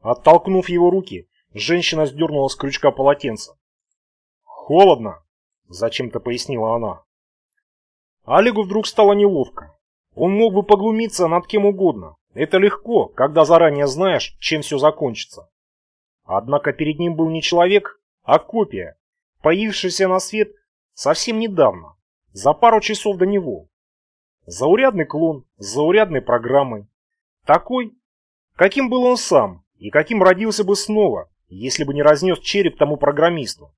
Оттолкнув его руки, женщина сдернула с крючка полотенце. «Холодно», — зачем-то пояснила она. Олегу вдруг стало неловко. Он мог бы поглумиться над кем угодно. Это легко, когда заранее знаешь, чем все закончится. Однако перед ним был не человек, а копия, появившаяся на свет совсем недавно, за пару часов до него. Заурядный клон с заурядной программой. Такой, каким был он сам и каким родился бы снова, если бы не разнес череп тому программисту.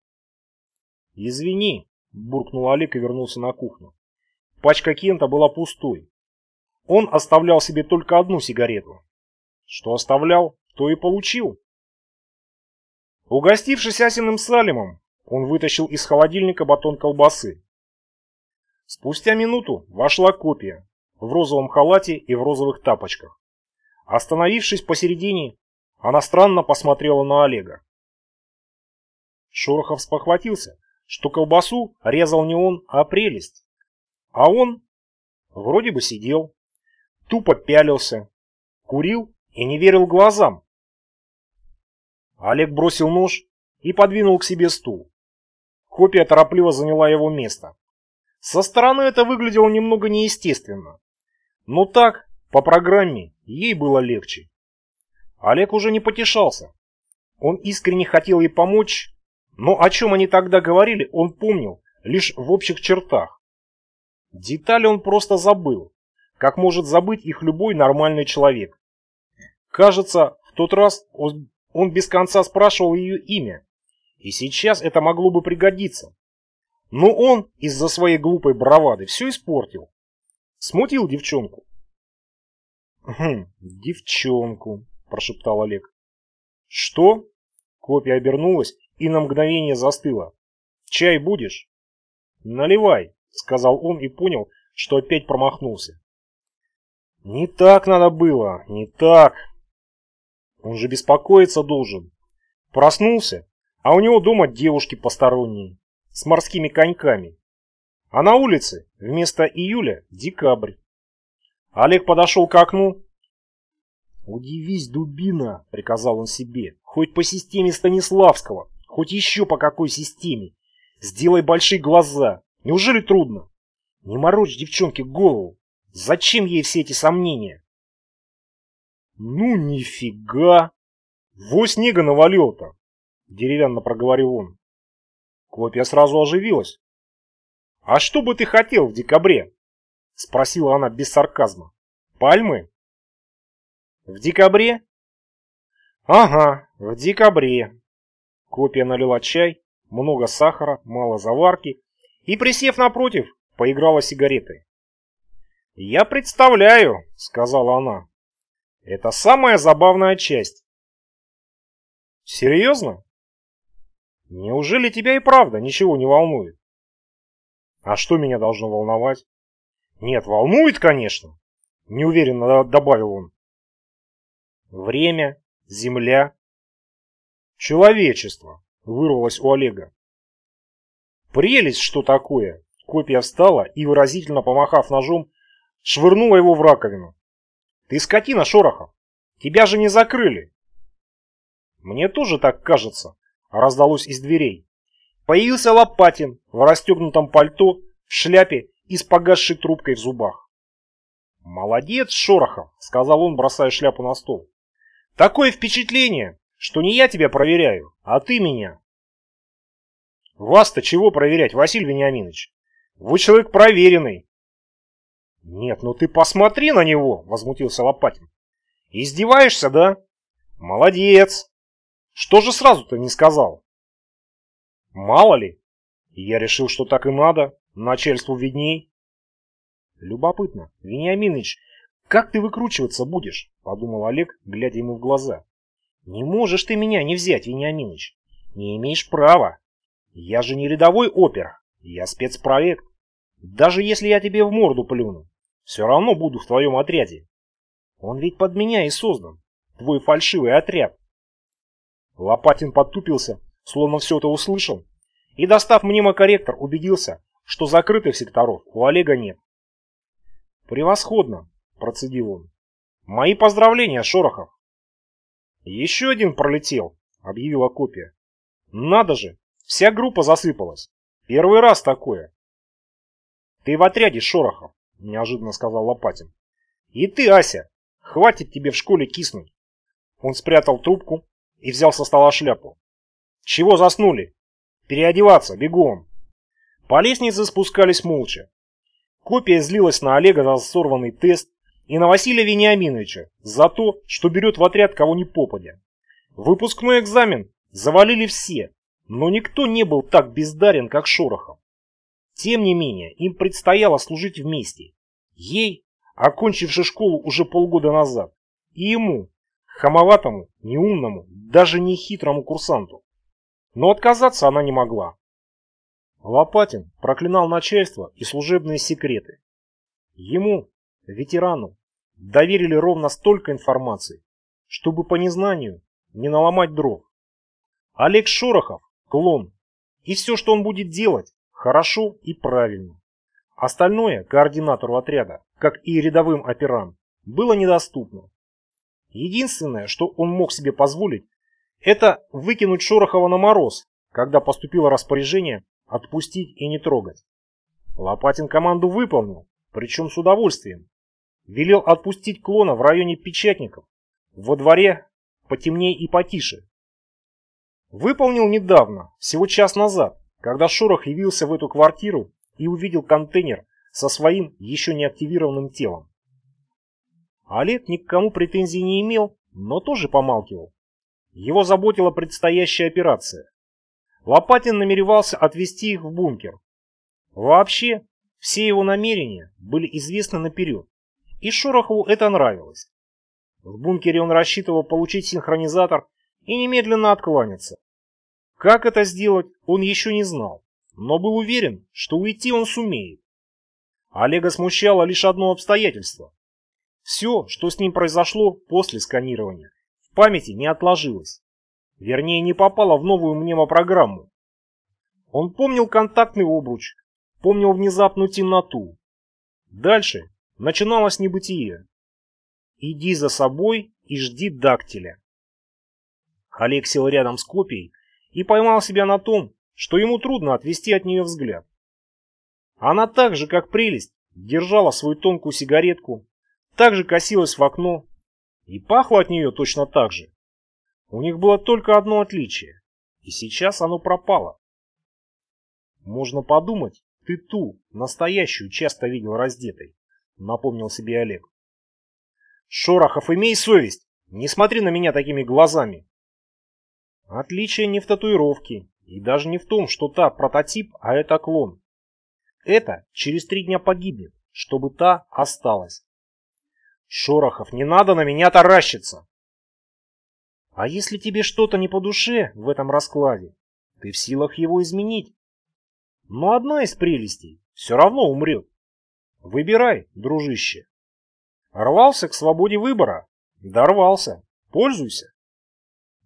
«Извини», — буркнул Олег и вернулся на кухню. Пачка Кента была пустой. Он оставлял себе только одну сигарету. Что оставлял, то и получил. Угостившись Асиным салимом, он вытащил из холодильника батон колбасы. Спустя минуту вошла копия в розовом халате и в розовых тапочках. Остановившись посередине, она странно посмотрела на Олега. Шорохов спохватился, что колбасу резал не он, а прелесть. А он вроде бы сидел, тупо пялился, курил и не верил глазам. Олег бросил нож и подвинул к себе стул. Копия торопливо заняла его место. Со стороны это выглядело немного неестественно. Но так, по программе, ей было легче. Олег уже не потешался. Он искренне хотел ей помочь, но о чем они тогда говорили, он помнил лишь в общих чертах. Детали он просто забыл, как может забыть их любой нормальный человек. Кажется, в тот раз он, он без конца спрашивал ее имя, и сейчас это могло бы пригодиться. Но он из-за своей глупой бравады все испортил. Смутил девчонку. «Хм, девчонку», – прошептал Олег. «Что?» – копия обернулась и на мгновение застыла. «Чай будешь?» «Наливай», — сказал он и понял, что опять промахнулся. «Не так надо было, не так. Он же беспокоиться должен. Проснулся, а у него дома девушки посторонние, с морскими коньками. А на улице вместо июля декабрь. Олег подошел к окну. «Удивись, дубина!» — приказал он себе. «Хоть по системе Станиславского, хоть еще по какой системе. Сделай большие глаза, Неужели трудно? Не морочь девчонке голову. Зачем ей все эти сомнения? Ну нифига. Во снега навалил-то, деревянно проговорил он. Копия сразу оживилась. А что бы ты хотел в декабре? Спросила она без сарказма. Пальмы? В декабре? Ага, в декабре. Копия налила чай, много сахара, мало заварки и, присев напротив, поиграла сигаретой. «Я представляю», — сказала она. «Это самая забавная часть». «Серьезно? Неужели тебя и правда ничего не волнует?» «А что меня должно волновать?» «Нет, волнует, конечно», — неуверенно добавил он. «Время, земля, человечество», — вырвалось у Олега. Прелесть, что такое! Копия встала и, выразительно помахав ножом, швырнула его в раковину. Ты скотина, Шорохов! Тебя же не закрыли! Мне тоже так кажется, раздалось из дверей. Появился Лопатин в расстегнутом пальто, в шляпе и с погасшей трубкой в зубах. «Молодец, Шорохов», — сказал он, бросая шляпу на стол. «Такое впечатление, что не я тебя проверяю, а ты меня. Вас-то чего проверять, Василий Вениаминович? Вы человек проверенный. Нет, ну ты посмотри на него, возмутился Лопатин. Издеваешься, да? Молодец. Что же сразу-то не сказал? Мало ли. Я решил, что так и надо. Начальству видней. Любопытно, Вениаминович, как ты выкручиваться будешь? Подумал Олег, глядя ему в глаза. Не можешь ты меня не взять, Вениаминович. Не имеешь права. Я же не рядовой опер, я спецпроект. Даже если я тебе в морду плюну, все равно буду в твоем отряде. Он ведь под меня и создан, твой фальшивый отряд. Лопатин подтупился, словно все это услышал, и, достав мнемокорректор, убедился, что закрытых секторов у Олега нет. «Превосходно!» – процедил он. «Мои поздравления, Шорохов!» Еще один пролетел, объявила копия. Надо же, вся группа засыпалась. Первый раз такое. Ты в отряде, Шорохов, неожиданно сказал Лопатин. И ты, Ася, хватит тебе в школе киснуть. Он спрятал трубку и взял со стола шляпу. Чего заснули? Переодеваться, бегом. По лестнице спускались молча. Копия злилась на Олега за сорванный тест и на Василия Вениаминовича за то, что берет в отряд кого ни попадя. Выпускной экзамен завалили все, но никто не был так бездарен, как Шорохов. Тем не менее, им предстояло служить вместе. Ей, окончившей школу уже полгода назад, и ему, хамоватому, неумному, даже не хитрому курсанту. Но отказаться она не могла. Лопатин проклинал начальство и служебные секреты. Ему, ветерану, доверили ровно столько информации, чтобы по незнанию не наломать дров. Олег Шорохов – клон, и все, что он будет делать, хорошо и правильно. Остальное координатору отряда, как и рядовым операм, было недоступно. Единственное, что он мог себе позволить, это выкинуть Шорохова на мороз, когда поступило распоряжение отпустить и не трогать. Лопатин команду выполнил, причем с удовольствием. Велел отпустить клона в районе Печатников, во дворе потемнее и потише. Выполнил недавно, всего час назад, когда Шорох явился в эту квартиру и увидел контейнер со своим еще не активированным телом. Олег ни к кому претензий не имел, но тоже помалкивал. Его заботила предстоящая операция. Лопатин намеревался отвезти их в бункер. Вообще, все его намерения были известны наперед, и Шорохову это нравилось. В бункере он рассчитывал получить синхронизатор и немедленно откланяться. Как это сделать, он еще не знал, но был уверен, что уйти он сумеет. Олега смущало лишь одно обстоятельство. Все, что с ним произошло после сканирования, в памяти не отложилось. Вернее, не попала в новую мнемопрограмму. Он помнил контактный обруч, помнил внезапную темноту. Дальше начиналось небытие. Иди за собой и жди дактиля. Олег сел рядом с копией и поймал себя на том, что ему трудно отвести от нее взгляд. Она так же, как прелесть, держала свою тонкую сигаретку, так же косилась в окно и пахло от нее точно так же. У них было только одно отличие, и сейчас оно пропало. Можно подумать, ты ту, настоящую, часто видел раздетой, напомнил себе Олег. Шорохов, имей совесть, не смотри на меня такими глазами. Отличие не в татуировке, и даже не в том, что та прототип, а это клон. Это через три дня погибнет, чтобы та осталась. Шорохов, не надо на меня таращиться. А если тебе что-то не по душе в этом раскладе, ты в силах его изменить. Но одна из прелестей все равно умрет. Выбирай, дружище. Рвался к свободе выбора? Дорвался. Пользуйся.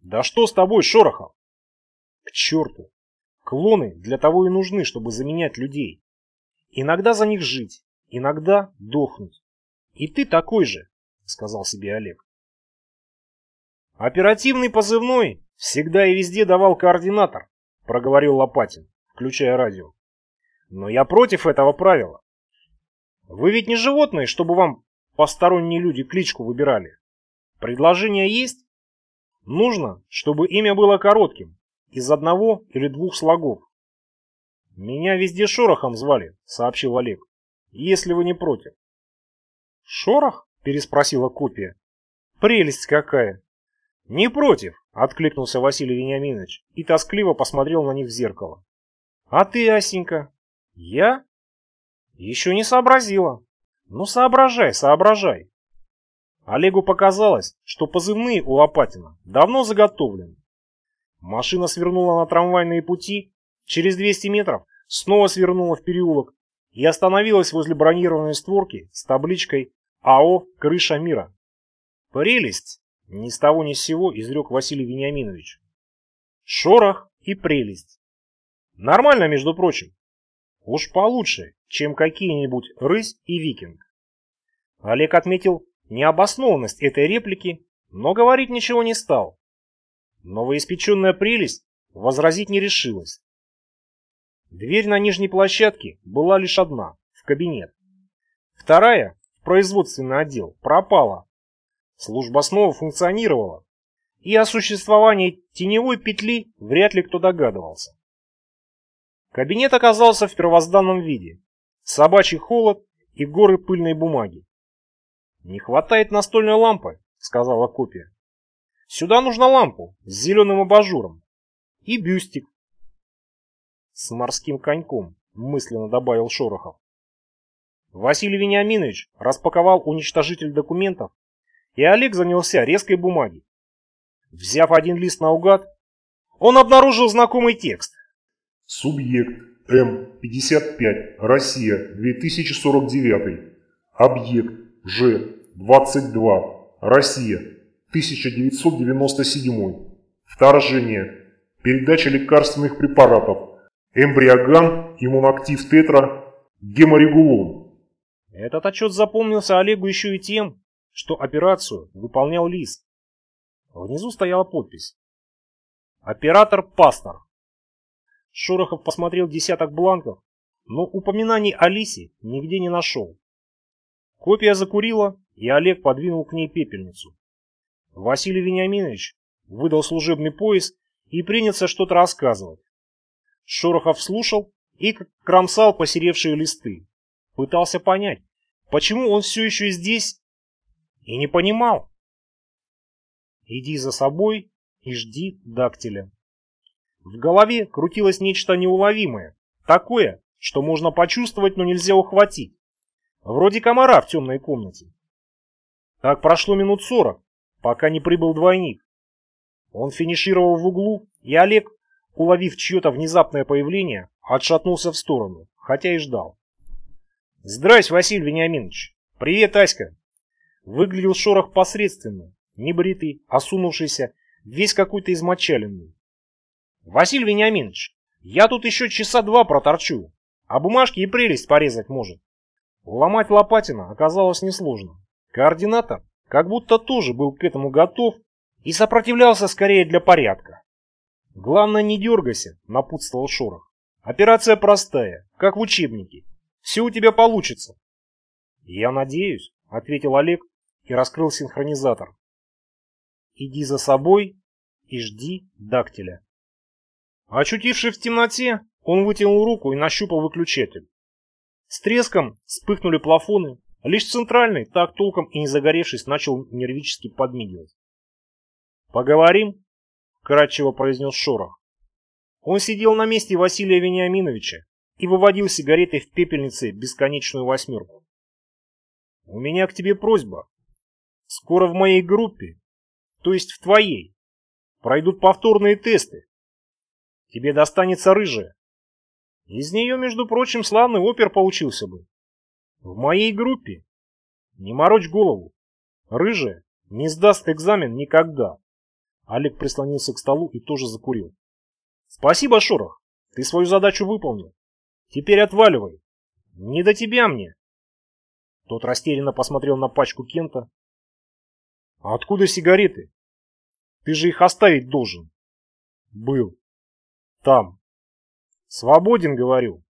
Да что с тобой, Шорохов? К черту. Клоны для того и нужны, чтобы заменять людей. Иногда за них жить, иногда дохнуть. И ты такой же, сказал себе Олег. Оперативный позывной всегда и везде давал координатор, проговорил Лопатин, включая радио. Но я против этого правила. Вы ведь не животные, чтобы вам посторонние люди кличку выбирали. Предложение есть? Нужно, чтобы имя было коротким, из одного или двух слогов. Меня везде Шорохом звали, сообщил Олег, если вы не против. Шорох? переспросила копия. Прелесть какая! «Не против», — откликнулся Василий Вениаминович и тоскливо посмотрел на них в зеркало. «А ты, Асенька?» «Я?» «Еще не сообразила». «Ну, соображай, соображай». Олегу показалось, что позывные у Лопатина давно заготовлены. Машина свернула на трамвайные пути, через 200 метров снова свернула в переулок и остановилась возле бронированной створки с табличкой «АО Крыша мира». «Прелесть!» Ни с того ни с сего изрек Василий Вениаминович. Шорох и прелесть. Нормально, между прочим. Уж получше, чем какие-нибудь рысь и викинг. Олег отметил необоснованность этой реплики, но говорить ничего не стал. Новоиспеченная прелесть возразить не решилась. Дверь на нижней площадке была лишь одна, в кабинет. Вторая, в производственный отдел, пропала. Служба снова функционировала, и о существовании теневой петли вряд ли кто догадывался. Кабинет оказался в первозданном виде. Собачий холод и горы пыльной бумаги. «Не хватает настольной лампы», — сказала копия. «Сюда нужна лампу с зеленым абажуром. И бюстик». «С морским коньком», — мысленно добавил Шорохов. Василий Вениаминович распаковал уничтожитель документов, и Олег занялся резкой бумаги. Взяв один лист наугад, он обнаружил знакомый текст. Субъект М55, Россия, 2049. Объект Ж22, Россия, 1997. Вторжение. Передача лекарственных препаратов. Эмбриоган, иммунактив тетра, геморегулон. Этот отчет запомнился Олегу еще и тем, что операцию выполнял лист. Внизу стояла подпись. Оператор Пастор. Шорохов посмотрел десяток бланков, но упоминаний о Лисе нигде не нашел. Копия закурила, и Олег подвинул к ней пепельницу. Василий Вениаминович выдал служебный пояс и принялся что-то рассказывать. Шорохов слушал и кромсал посеревшие листы. Пытался понять, почему он все еще здесь, и не понимал. Иди за собой и жди дактиля. В голове крутилось нечто неуловимое, такое, что можно почувствовать, но нельзя ухватить. Вроде комара в темной комнате. Так прошло минут сорок, пока не прибыл двойник. Он финишировал в углу, и Олег, уловив чье-то внезапное появление, отшатнулся в сторону, хотя и ждал. «Здрасте, Василий Вениаминович! Привет, Аська!» Выглядел шорох посредственно, небритый, осунувшийся, весь какой-то измочаленный. «Василий Вениаминович, я тут еще часа два проторчу, а бумажки и прелесть порезать может». Ломать Лопатина оказалось несложно. Координатор как будто тоже был к этому готов и сопротивлялся скорее для порядка. «Главное, не дергайся», — напутствовал Шорох. «Операция простая, как в учебнике. Все у тебя получится». «Я надеюсь», — ответил Олег и раскрыл синхронизатор. «Иди за собой и жди дактиля». Очутившись в темноте, он вытянул руку и нащупал выключатель. С треском вспыхнули плафоны, лишь центральный, так толком и не загоревшись, начал нервически подмигивать. «Поговорим?» — кратчево произнес Шорох. Он сидел на месте Василия Вениаминовича и выводил сигаретой в пепельнице бесконечную восьмерку. «У меня к тебе просьба. Скоро в моей группе, то есть в твоей, пройдут повторные тесты, Тебе достанется рыжая. Из нее, между прочим, славный опер получился бы. В моей группе. Не морочь голову. Рыжая не сдаст экзамен никогда. Олег прислонился к столу и тоже закурил. Спасибо, Шорох. Ты свою задачу выполнил. Теперь отваливай. Не до тебя мне. Тот растерянно посмотрел на пачку Кента. А откуда сигареты? Ты же их оставить должен. Был. Там. Свободен, говорю.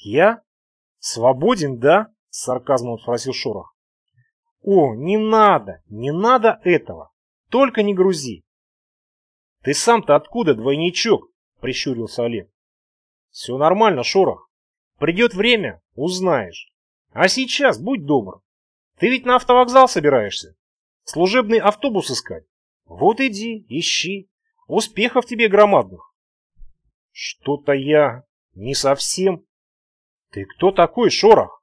Я? Свободен, да? С сарказмом спросил Шорох. О, не надо, не надо этого. Только не грузи. Ты сам-то откуда, двойничок? Прищурился Олег. Все нормально, Шорох. Придет время, узнаешь. А сейчас будь добр. Ты ведь на автовокзал собираешься? Служебный автобус искать? Вот иди, ищи. Успехов тебе громадных. Что-то я не совсем... Ты кто такой, Шорох?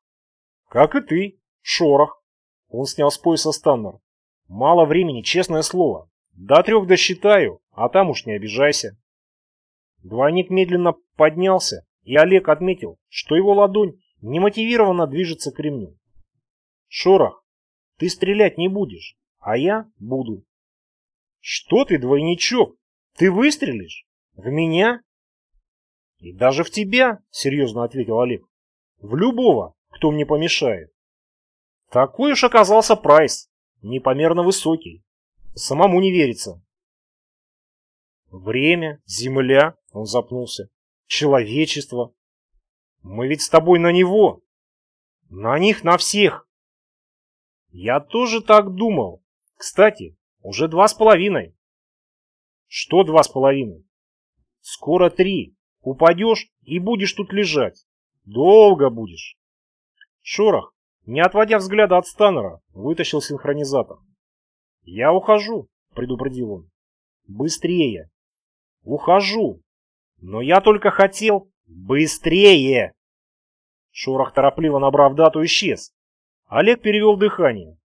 Как и ты, Шорох. Он снял с пояса станнер. Мало времени, честное слово. До трех досчитаю, а там уж не обижайся. Двойник медленно поднялся, и Олег отметил, что его ладонь немотивированно движется к ремню. Шорох, ты стрелять не будешь, а я буду. Что ты, двойничок? Ты выстрелишь? В меня? «И даже в тебя», — серьезно ответил Олег. «В любого, кто мне помешает». Такой уж оказался прайс, непомерно высокий. Самому не верится. Время, земля, он запнулся, человечество. Мы ведь с тобой на него. На них, на всех. Я тоже так думал. Кстати, уже два с половиной. Что два с половиной? Скоро три. Упадешь и будешь тут лежать. Долго будешь. Шорох, не отводя взгляда от Станнера, вытащил синхронизатор. «Я ухожу», — предупредил он. «Быстрее!» «Ухожу! Но я только хотел... Быстрее!» Шорох, торопливо набрав дату, исчез. Олег перевел дыхание.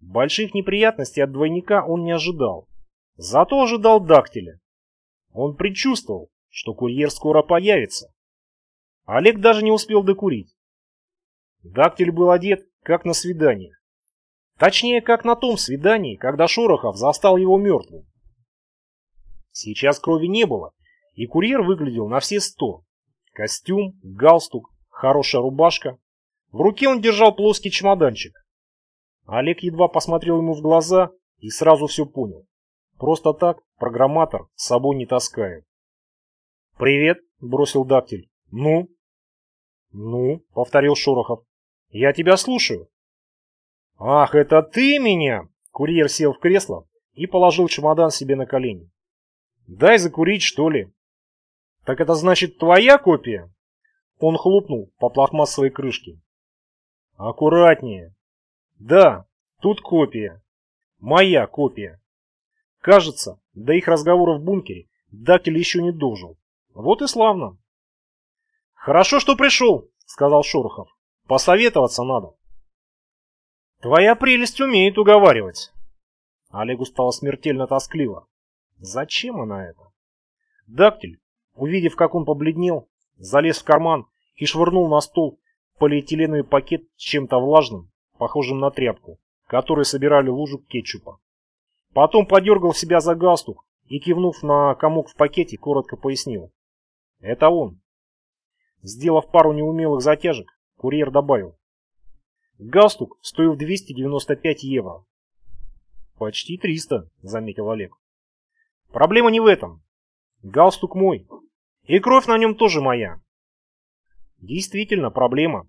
Больших неприятностей от двойника он не ожидал. Зато ожидал дактиля. Он предчувствовал, что курьер скоро появится. Олег даже не успел докурить. Дактиль был одет, как на свидание. Точнее, как на том свидании, когда Шорохов застал его мертвым. Сейчас крови не было, и курьер выглядел на все сто. Костюм, галстук, хорошая рубашка. В руке он держал плоский чемоданчик. Олег едва посмотрел ему в глаза и сразу все понял. Просто так программатор с собой не таскает. «Привет», — бросил дактиль. «Ну?» «Ну», — повторил Шорохов. «Я тебя слушаю». «Ах, это ты меня!» Курьер сел в кресло и положил чемодан себе на колени. «Дай закурить, что ли?» «Так это значит твоя копия?» Он хлопнул по пластмассовой крышке. «Аккуратнее!» «Да, тут копия. Моя копия. Кажется, до их разговора в бункере Дактиль еще не дожил. Вот и славно!» «Хорошо, что пришел», — сказал Шорохов. «Посоветоваться надо». Твоя прелесть умеет уговаривать. Олегу стало смертельно тоскливо. Зачем она это? Дактиль, увидев, как он побледнел, залез в карман и швырнул на стол полиэтиленовый пакет с чем-то влажным, похожим на тряпку, который собирали лужу кетчупа. Потом подергал себя за галстук и, кивнув на комок в пакете, коротко пояснил. Это он. Сделав пару неумелых затяжек, курьер добавил. Галстук стоил 295 евро. Почти 300, заметил Олег. Проблема не в этом. Галстук мой. И кровь на нем тоже моя. Действительно, проблема.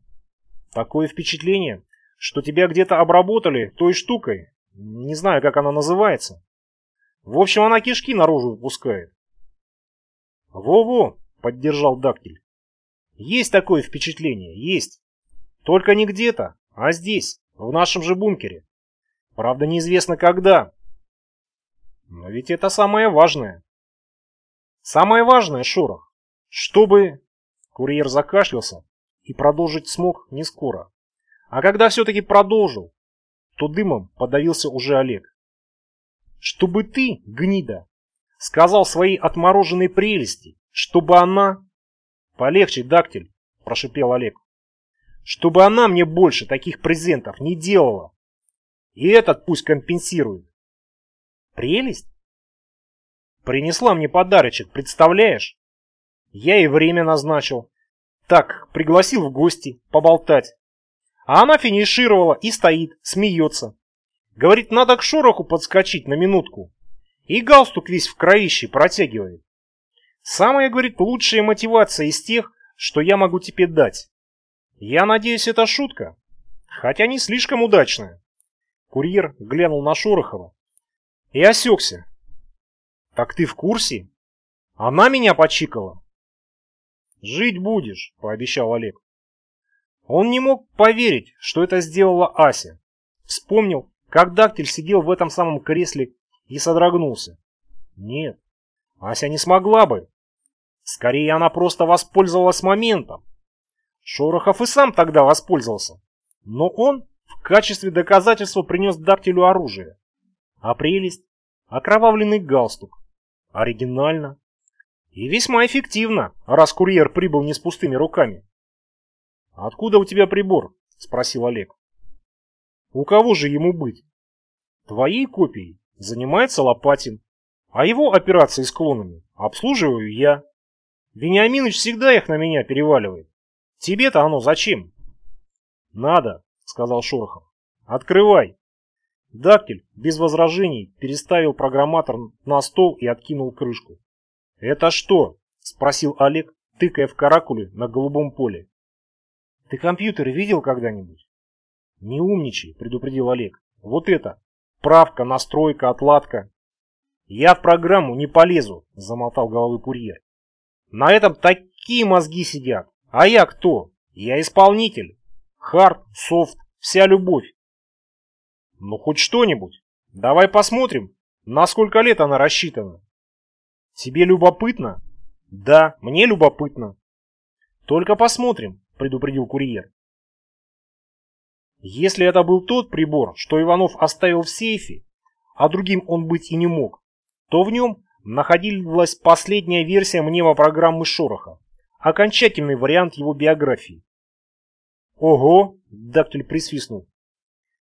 Такое впечатление, что тебя где-то обработали той штукой. Не знаю, как она называется. В общем, она кишки наружу выпускает. Во-во, поддержал Дактиль. Есть такое впечатление, есть. Только не где-то, а здесь, в нашем же бункере. Правда, неизвестно когда. Но ведь это самое важное. Самое важное, Шорох, чтобы... Курьер закашлялся и продолжить смог не скоро. А когда все-таки продолжил, то дымом подавился уже Олег. Чтобы ты, гнида, сказал своей отмороженной прелести, чтобы она... Полегче, дактиль, прошипел Олег чтобы она мне больше таких презентов не делала. И этот пусть компенсирует. Прелесть? Принесла мне подарочек, представляешь? Я и время назначил. Так, пригласил в гости, поболтать. А она финишировала и стоит, смеется. Говорит, надо к шороху подскочить на минутку. И галстук весь в кровище протягивает. Самая, говорит, лучшая мотивация из тех, что я могу тебе дать. Я надеюсь, это шутка, хотя не слишком удачная. Курьер глянул на Шорохова и осекся. Так ты в курсе? Она меня почикала. Жить будешь, пообещал Олег. Он не мог поверить, что это сделала Ася. Вспомнил, как Дактиль сидел в этом самом кресле и содрогнулся. Нет, Ася не смогла бы. Скорее, она просто воспользовалась моментом. Шорохов и сам тогда воспользовался. Но он в качестве доказательства принес дактилю оружие. А прелесть? Окровавленный галстук. Оригинально. И весьма эффективно, раз курьер прибыл не с пустыми руками. «Откуда у тебя прибор?» – спросил Олег. «У кого же ему быть?» «Твоей копией занимается Лопатин, а его операции с клонами обслуживаю я. Вениаминович всегда их на меня переваливает. Тебе-то оно зачем? Надо, сказал Шорохов. Открывай. Дактиль без возражений переставил программатор на стол и откинул крышку. «Это что?» – спросил Олег, тыкая в каракуле на голубом поле. «Ты компьютер видел когда-нибудь?» «Не умничай», – предупредил Олег. «Вот это! Правка, настройка, отладка». «Я в программу не полезу», – замотал головой курьер. «На этом такие мозги сидят. А я кто? Я исполнитель. Хард, софт, вся любовь. Ну, хоть что-нибудь. Давай посмотрим, на сколько лет она рассчитана. Тебе любопытно? Да, мне любопытно. Только посмотрим, предупредил курьер. Если это был тот прибор, что Иванов оставил в сейфе, а другим он быть и не мог, то в нем находилась последняя версия мнемопрограммы Шороха, окончательный вариант его биографии. «Ого!» – Дактиль присвистнул.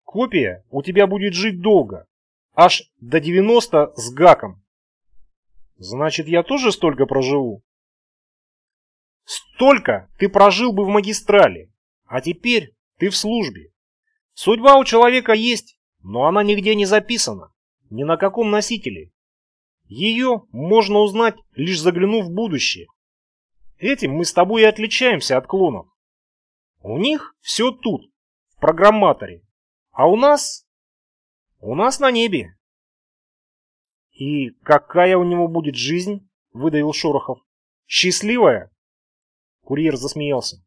Копия у тебя будет жить долго. Аж до 90 с гаком. Значит, я тоже столько проживу? Столько ты прожил бы в магистрале. А теперь ты в службе. Судьба у человека есть, но она нигде не записана. Ни на каком носителе. Ее можно узнать, лишь заглянув в будущее. Этим мы с тобой и отличаемся от клонов. У них все тут, в программаторе. А у нас... У нас на небе. И какая у него будет жизнь? Выдавил Шорохов. Счастливая? Курьер засмеялся.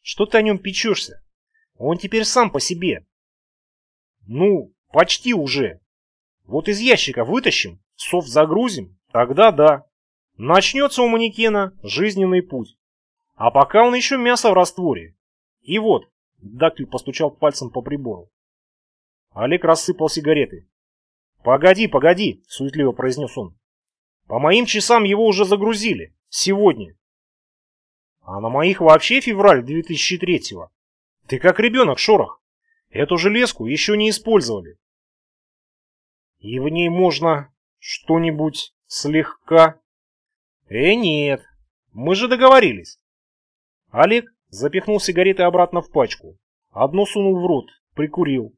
Что ты о нем печешься? Он теперь сам по себе. Ну, почти уже. Вот из ящика вытащим, софт загрузим, тогда да. Начнется у манекена жизненный путь. А пока он еще мясо в растворе. И вот, Дактиль постучал пальцем по прибору. Олег рассыпал сигареты. «Погоди, погоди», — суетливо произнес он. «По моим часам его уже загрузили. Сегодня». «А на моих вообще февраль 2003-го. Ты как ребенок, Шорох. Эту железку еще не использовали». «И в ней можно что-нибудь слегка...» «Э, нет. Мы же договорились». Олег запихнул сигареты обратно в пачку. Одну сунул в рот, прикурил.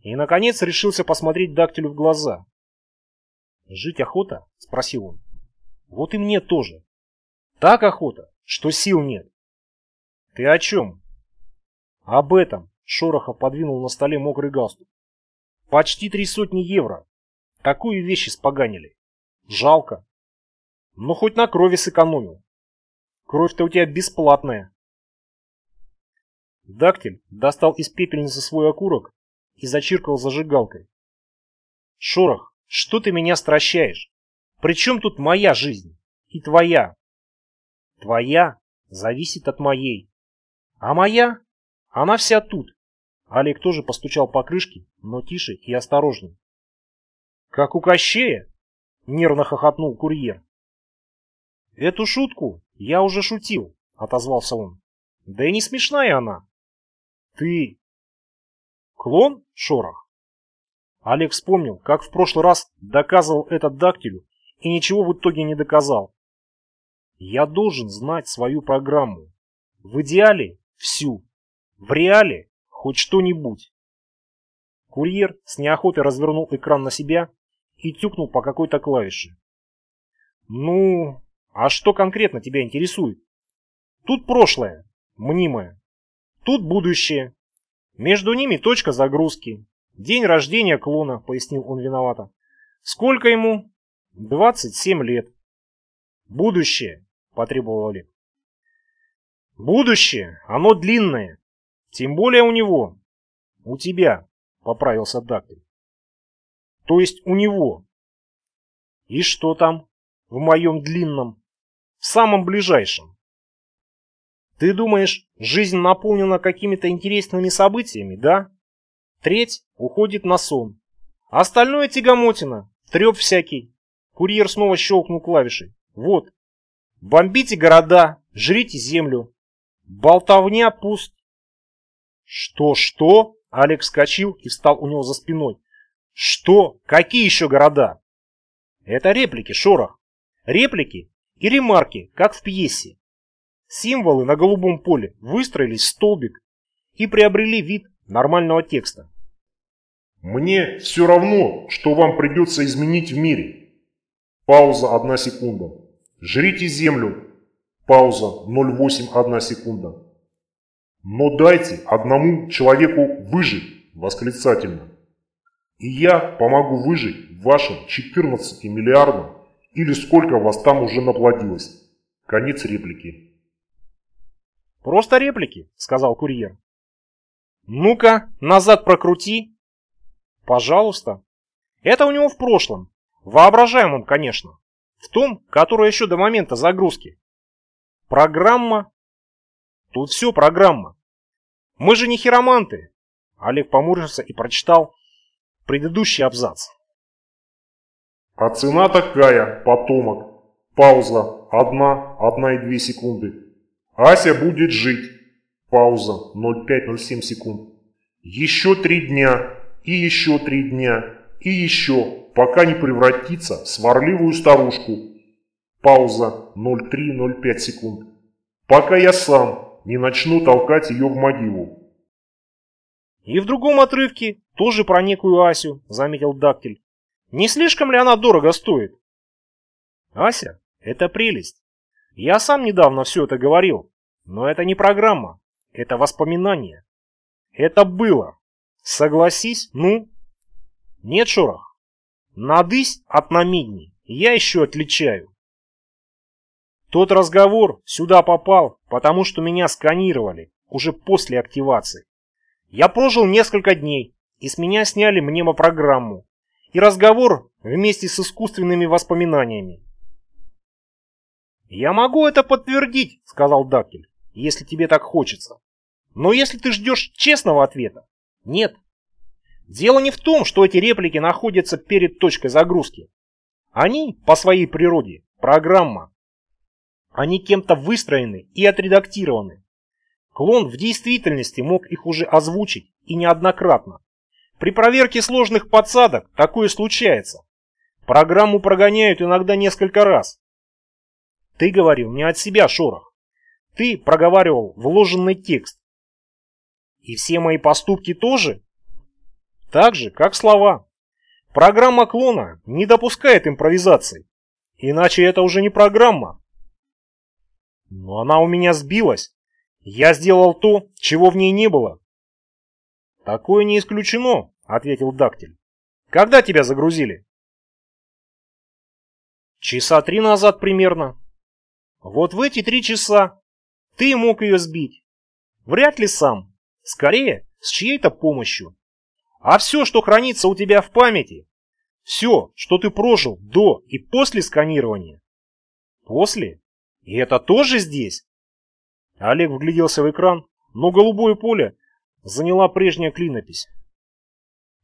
И, наконец, решился посмотреть Дактилю в глаза. «Жить охота?» — спросил он. «Вот и мне тоже. Так охота, что сил нет». «Ты о чем?» «Об этом», — Шорохов подвинул на столе мокрый галстук. «Почти три сотни евро. Такую вещь испоганили. Жалко. Но хоть на крови сэкономил. Кровь-то у тебя бесплатная». Дактиль достал из пепельницы свой окурок и зачиркал зажигалкой. «Шорох, что ты меня стращаешь? При чем тут моя жизнь? И твоя?» «Твоя зависит от моей. А моя? Она вся тут». Олег тоже постучал по крышке, но тише и осторожнее. «Как у Кощея?» — нервно хохотнул курьер. «Эту шутку я уже шутил», — отозвался он. «Да и не смешная она. Ты Клон Шорох. Олег вспомнил, как в прошлый раз доказывал этот дактилю и ничего в итоге не доказал. Я должен знать свою программу. В идеале всю. В реале хоть что-нибудь. Курьер с неохотой развернул экран на себя и тюкнул по какой-то клавише. Ну, а что конкретно тебя интересует? Тут прошлое, мнимое. Тут будущее, между ними точка загрузки. День рождения клона, пояснил он виновато. Сколько ему? 27 лет. Будущее, потребовал Олег. Будущее, оно длинное. Тем более у него. У тебя, поправился Дактиль. То есть у него. И что там в моем длинном? В самом ближайшем. Ты думаешь, жизнь наполнена какими-то интересными событиями, да? Треть уходит на сон. остальное тягомотина, треп всякий. Курьер снова щелкнул клавишей. Вот. Бомбите города, жрите землю. Болтовня пуст. Что, что? Олег вскочил и встал у него за спиной. Что? Какие еще города? Это реплики, Шорох. Реплики и ремарки, как в пьесе. Символы на голубом поле выстроились в столбик и приобрели вид нормального текста. Мне все равно, что вам придется изменить в мире. Пауза 1 секунда. Жрите землю. Пауза 0,8 1 секунда. Но дайте одному человеку выжить. Восклицательно. И я помогу выжить вашим 14 миллиардам или сколько вас там уже наплодилось. Конец реплики. «Просто реплики», — сказал курьер. «Ну-ка, назад прокрути». «Пожалуйста». Это у него в прошлом. Воображаемом, конечно. В том, которое еще до момента загрузки. Программа. Тут все программа. Мы же не хироманты. Олег поморщился и прочитал предыдущий абзац. А цена такая, потомок. Пауза. Одна, одна и две секунды. Ася будет жить. Пауза. 0,5-0,7 секунд. Еще три дня. И еще три дня. И еще, пока не превратится в сварливую старушку. Пауза. 0,3-0,5 секунд. Пока я сам не начну толкать ее в могилу. И в другом отрывке тоже про некую Асю, заметил Дактиль. Не слишком ли она дорого стоит? Ася – это прелесть. Я сам недавно все это говорил, но это не программа, это воспоминание. Это было. Согласись, ну? Нет, Шорох? Надысь от намедни я еще отличаю. Тот разговор сюда попал, потому что меня сканировали уже после активации. Я прожил несколько дней, и с меня сняли мнемопрограмму, и разговор вместе с искусственными воспоминаниями. «Я могу это подтвердить», — сказал Дакель, — «если тебе так хочется. Но если ты ждешь честного ответа, нет. Дело не в том, что эти реплики находятся перед точкой загрузки. Они, по своей природе, программа. Они кем-то выстроены и отредактированы. Клон в действительности мог их уже озвучить и неоднократно. При проверке сложных подсадок такое случается. Программу прогоняют иногда несколько раз. Ты говорил не от себя, Шорох. Ты проговаривал вложенный текст. И все мои поступки тоже? Так же, как слова. Программа клона не допускает импровизации. Иначе это уже не программа. Но она у меня сбилась. Я сделал то, чего в ней не было. Такое не исключено, — ответил Дактиль. «Когда тебя загрузили?» «Часа три назад примерно. Вот в эти три часа ты мог ее сбить. Вряд ли сам. Скорее, с чьей-то помощью. А все, что хранится у тебя в памяти, все, что ты прожил до и после сканирования. После? И это тоже здесь?» Олег вгляделся в экран, но голубое поле заняла прежняя клинопись.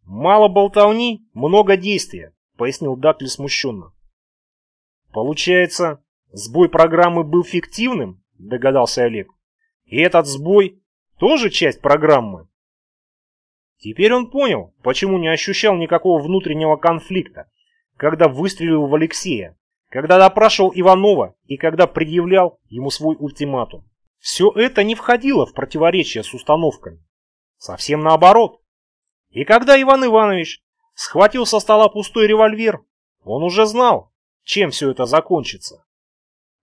«Мало болтовни, много действия», — пояснил Дакли смущенно. «Получается, сбой программы был фиктивным?» — догадался Олег. «И этот сбой тоже часть программы?» Теперь он понял, почему не ощущал никакого внутреннего конфликта, когда выстрелил в Алексея, когда допрашивал Иванова и когда предъявлял ему свой ультиматум. Все это не входило в противоречие с установками. Совсем наоборот. И когда Иван Иванович схватил со стола пустой револьвер, он уже знал, чем все это закончится.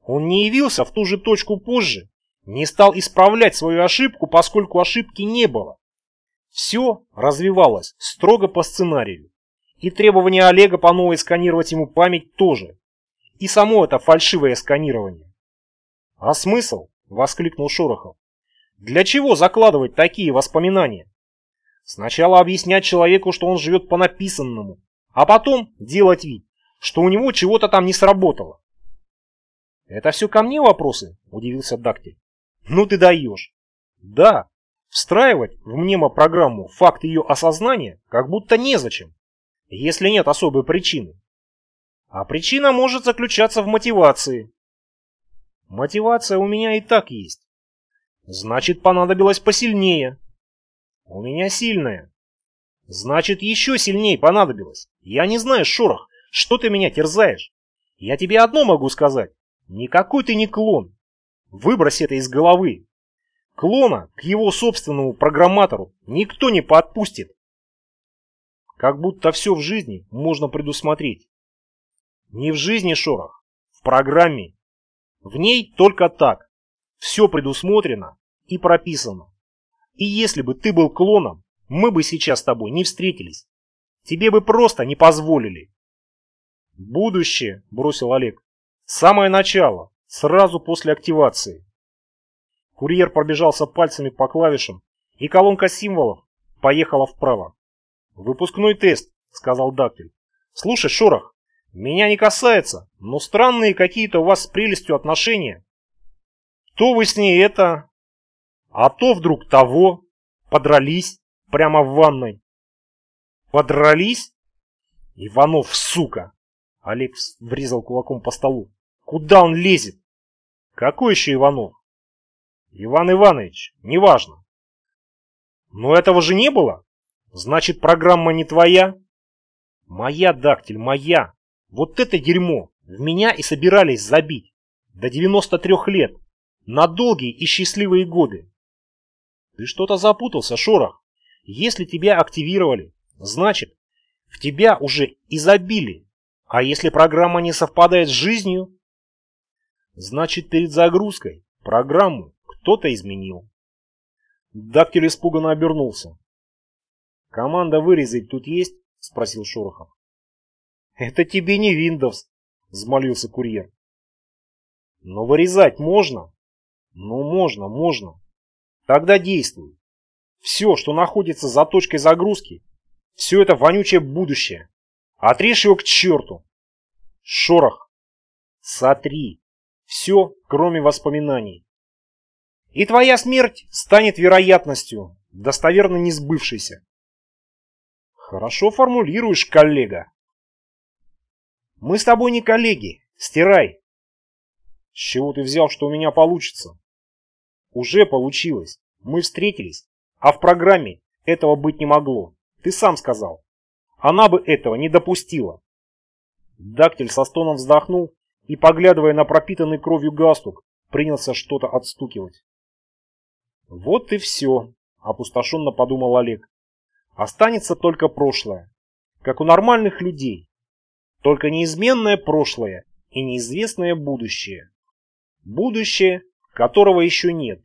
Он не явился в ту же точку позже, не стал исправлять свою ошибку, поскольку ошибки не было. Все развивалось строго по сценарию. И требования Олега по новой сканировать ему память тоже. И само это фальшивое сканирование. «А смысл?» — воскликнул Шорохов. «Для чего закладывать такие воспоминания?» Сначала объяснять человеку, что он живет по написанному, а потом делать вид, что у него чего-то там не сработало. «Это все ко мне вопросы?» – удивился Дактиль. «Ну ты даешь!» «Да, встраивать в мнемопрограмму факт ее осознания как будто незачем, если нет особой причины. А причина может заключаться в мотивации. Мотивация у меня и так есть. Значит, понадобилось посильнее. У меня сильная. Значит, еще сильнее понадобилось. Я не знаю, Шорох, что ты меня терзаешь. Я тебе одно могу сказать. Никакой ты не клон. Выбрось это из головы. Клона к его собственному программатору никто не подпустит. Как будто все в жизни можно предусмотреть. Не в жизни, Шорох, в программе. В ней только так. Все предусмотрено и прописано. И если бы ты был клоном, мы бы сейчас с тобой не встретились. Тебе бы просто не позволили. Будущее, бросил Олег. Самое начало, сразу после активации. Курьер пробежался пальцами по клавишам, и колонка символов поехала вправо. «Выпускной тест», — сказал Дактиль. «Слушай, Шорох, меня не касается, но странные какие-то у вас с прелестью отношения. То вы с ней это... А то вдруг того. Подрались прямо в ванной. Подрались? Иванов, сука! Олег врезал кулаком по столу. Куда он лезет? Какой еще Иванов? Иван Иванович, неважно. Но этого же не было. Значит, программа не твоя? Моя, Дактиль, моя. Вот это дерьмо в меня и собирались забить. До 93 лет. На долгие и счастливые годы. Ты что-то запутался, Шорох. Если тебя активировали, значит, в тебя уже изобили. А если программа не совпадает с жизнью, значит перед загрузкой программу кто-то изменил. Дактиль испуганно обернулся. «Команда вырезать тут есть?» – спросил Шорохов. «Это тебе не Windows», – взмолился курьер. «Но вырезать можно?» «Ну, можно, можно. Тогда действуй. Все, что находится за точкой загрузки, все это вонючее будущее. Отрежь его к черту. Шорох. Сотри. Все, кроме воспоминаний. И твоя смерть станет вероятностью, достоверно не сбывшейся. Хорошо формулируешь, коллега. Мы с тобой не коллеги. Стирай. С чего ты взял, что у меня получится? Уже получилось. Мы встретились. А в программе этого быть не могло. Ты сам сказал. Она бы этого не допустила. Дактиль со стоном вздохнул и, поглядывая на пропитанный кровью галстук, принялся что-то отстукивать. Вот и все, опустошенно подумал Олег. Останется только прошлое, как у нормальных людей. Только неизменное прошлое и неизвестное будущее. Будущее, которого еще нет.